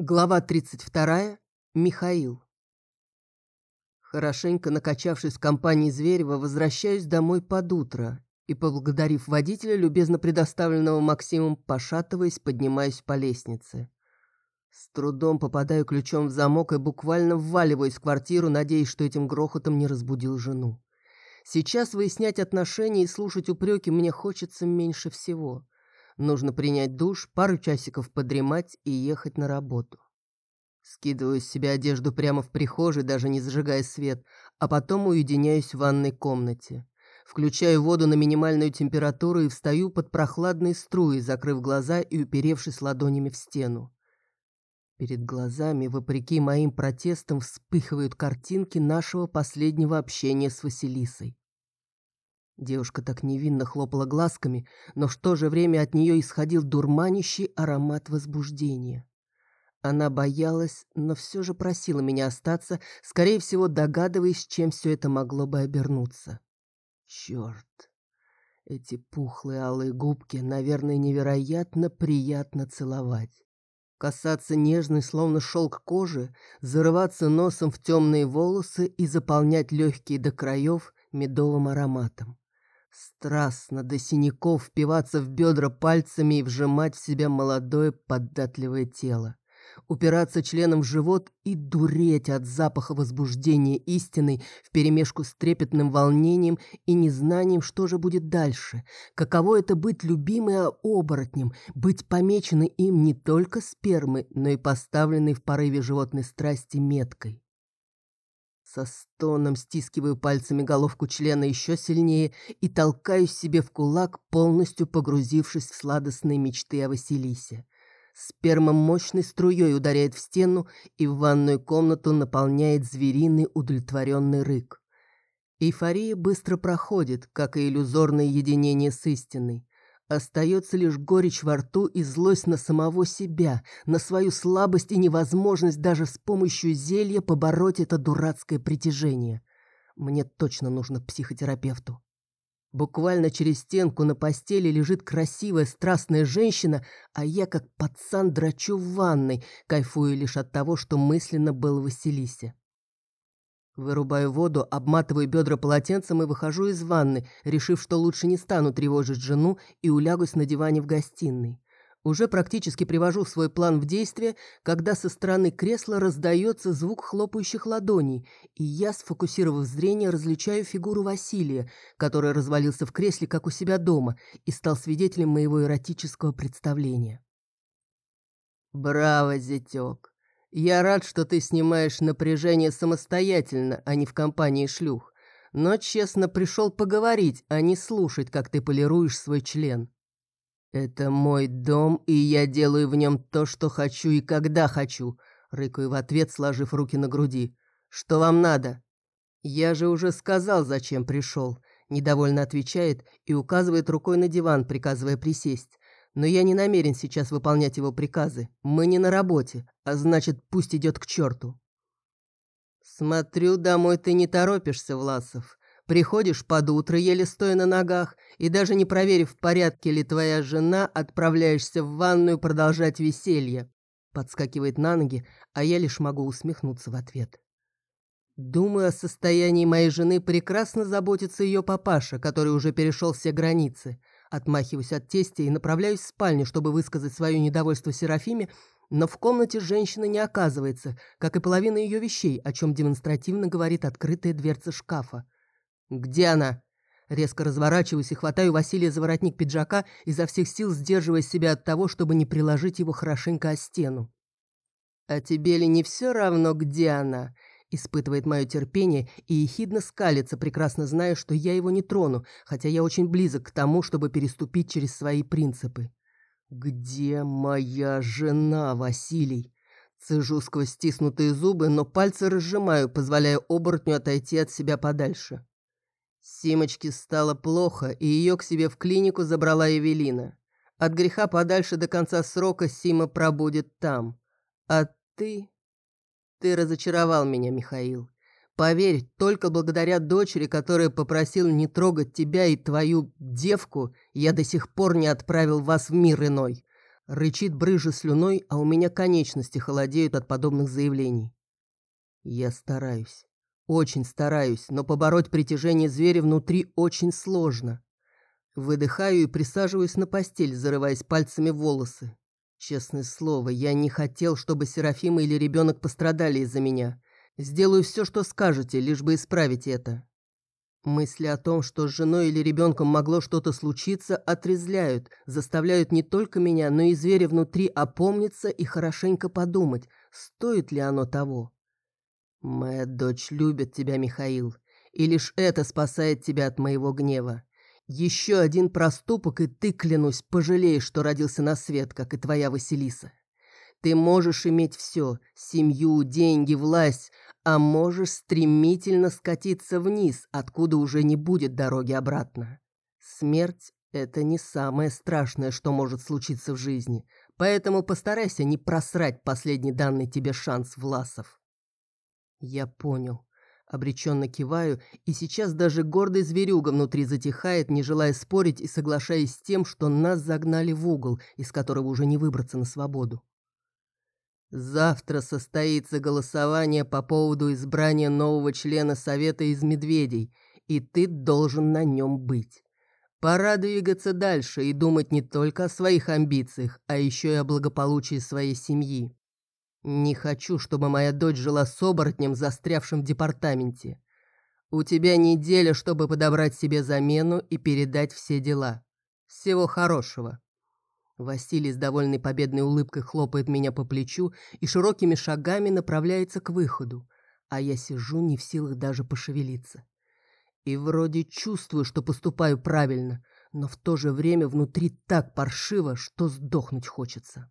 Глава 32. Михаил. Хорошенько накачавшись в компании Зверева, возвращаюсь домой под утро и, поблагодарив водителя, любезно предоставленного Максимом, пошатываясь, поднимаюсь по лестнице. С трудом попадаю ключом в замок и буквально вваливаюсь в квартиру, надеясь, что этим грохотом не разбудил жену. Сейчас выяснять отношения и слушать упреки мне хочется меньше всего. Нужно принять душ, пару часиков подремать и ехать на работу. Скидываю с себя одежду прямо в прихожей, даже не зажигая свет, а потом уединяюсь в ванной комнате. Включаю воду на минимальную температуру и встаю под прохладной струей, закрыв глаза и уперевшись ладонями в стену. Перед глазами, вопреки моим протестам, вспыхивают картинки нашего последнего общения с Василисой. Девушка так невинно хлопала глазками, но в то же время от нее исходил дурманящий аромат возбуждения. Она боялась, но все же просила меня остаться, скорее всего, догадываясь, чем все это могло бы обернуться. Черт! Эти пухлые алые губки, наверное, невероятно приятно целовать. Касаться нежной, словно шелк кожи, зарываться носом в темные волосы и заполнять легкие до краев медовым ароматом. Страстно до синяков впиваться в бедра пальцами и вжимать в себя молодое податливое тело. Упираться членом в живот и дуреть от запаха возбуждения истины вперемешку с трепетным волнением и незнанием, что же будет дальше. Каково это быть любимой оборотнем, быть помеченной им не только спермой, но и поставленной в порыве животной страсти меткой. Со стоном стискиваю пальцами головку члена еще сильнее и толкаюсь себе в кулак, полностью погрузившись в сладостные мечты о Василисе. Сперма мощной струей ударяет в стену и в ванную комнату наполняет звериный удовлетворенный рык. Эйфория быстро проходит, как и иллюзорное единение с истиной. Остается лишь горечь во рту и злость на самого себя, на свою слабость и невозможность даже с помощью зелья побороть это дурацкое притяжение. Мне точно нужно психотерапевту. Буквально через стенку на постели лежит красивая страстная женщина, а я как пацан драчу в ванной, кайфую лишь от того, что мысленно был Василисе. Вырубаю воду, обматываю бедра полотенцем и выхожу из ванны, решив, что лучше не стану тревожить жену и улягусь на диване в гостиной. Уже практически привожу свой план в действие, когда со стороны кресла раздается звук хлопающих ладоней, и я, сфокусировав зрение, различаю фигуру Василия, который развалился в кресле, как у себя дома, и стал свидетелем моего эротического представления. «Браво, зятек! Я рад, что ты снимаешь напряжение самостоятельно, а не в компании шлюх. Но, честно, пришел поговорить, а не слушать, как ты полируешь свой член. Это мой дом, и я делаю в нем то, что хочу и когда хочу, рыкаю в ответ, сложив руки на груди. Что вам надо? Я же уже сказал, зачем пришел. Недовольно отвечает и указывает рукой на диван, приказывая присесть но я не намерен сейчас выполнять его приказы. Мы не на работе, а значит, пусть идет к черту. Смотрю, домой ты не торопишься, Власов. Приходишь под утро, еле стоя на ногах, и даже не проверив, в порядке ли твоя жена, отправляешься в ванную продолжать веселье. Подскакивает на ноги, а я лишь могу усмехнуться в ответ. Думаю, о состоянии моей жены прекрасно заботится ее папаша, который уже перешел все границы. Отмахиваюсь от тестя и направляюсь в спальню, чтобы высказать свое недовольство Серафиме, но в комнате женщины не оказывается, как и половина ее вещей, о чем демонстративно говорит открытая дверца шкафа. «Где она?» Резко разворачиваюсь и хватаю Василия за воротник пиджака, изо всех сил сдерживая себя от того, чтобы не приложить его хорошенько о стену. «А тебе ли не все равно, где она?» Испытывает мое терпение и ехидно скалится, прекрасно зная, что я его не трону, хотя я очень близок к тому, чтобы переступить через свои принципы. «Где моя жена, Василий?» Цежу сквозь стиснутые зубы, но пальцы разжимаю, позволяя оборотню отойти от себя подальше. Симочке стало плохо, и ее к себе в клинику забрала Эвелина. От греха подальше до конца срока Сима пробудет там. А ты... Ты разочаровал меня, Михаил. Поверь, только благодаря дочери, которая попросила не трогать тебя и твою девку, я до сих пор не отправил вас в мир иной. Рычит брыжа слюной, а у меня конечности холодеют от подобных заявлений. Я стараюсь. Очень стараюсь, но побороть притяжение зверя внутри очень сложно. Выдыхаю и присаживаюсь на постель, зарываясь пальцами в волосы. Честное слово, я не хотел, чтобы Серафима или ребенок пострадали из-за меня. Сделаю все, что скажете, лишь бы исправить это. Мысли о том, что с женой или ребенком могло что-то случиться, отрезляют, заставляют не только меня, но и зверя внутри опомниться и хорошенько подумать, стоит ли оно того. Моя дочь любит тебя, Михаил, и лишь это спасает тебя от моего гнева. Еще один проступок, и ты, клянусь, пожалеешь, что родился на свет, как и твоя Василиса. Ты можешь иметь все – семью, деньги, власть, а можешь стремительно скатиться вниз, откуда уже не будет дороги обратно. Смерть – это не самое страшное, что может случиться в жизни, поэтому постарайся не просрать последний данный тебе шанс, Власов. Я понял. Обреченно киваю, и сейчас даже гордый зверюга внутри затихает, не желая спорить и соглашаясь с тем, что нас загнали в угол, из которого уже не выбраться на свободу. Завтра состоится голосование по поводу избрания нового члена Совета из Медведей, и ты должен на нем быть. Пора двигаться дальше и думать не только о своих амбициях, а еще и о благополучии своей семьи. Не хочу, чтобы моя дочь жила с оборотнем, застрявшим в департаменте. У тебя неделя, чтобы подобрать себе замену и передать все дела. Всего хорошего. Василий с довольной победной улыбкой хлопает меня по плечу и широкими шагами направляется к выходу, а я сижу не в силах даже пошевелиться. И вроде чувствую, что поступаю правильно, но в то же время внутри так паршиво, что сдохнуть хочется.